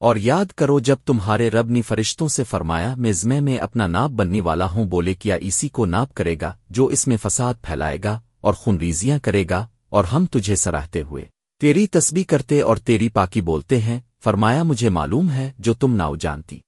اور یاد کرو جب تمہارے رب نے فرشتوں سے فرمایا، میں زمے میں اپنا ناپ بننے والا ہوں، بولے کیا اسی کو ناپ کرے گا، جو اس میں فساد پھیلائے گا اور خونریزیاں کرے گا، اور ہم تجھے سراہتے ہوئے۔ تیری تسبیح کرتے اور تیری پاکی بولتے ہیں، فرمایا مجھے معلوم ہے جو تم ناؤ جانتی۔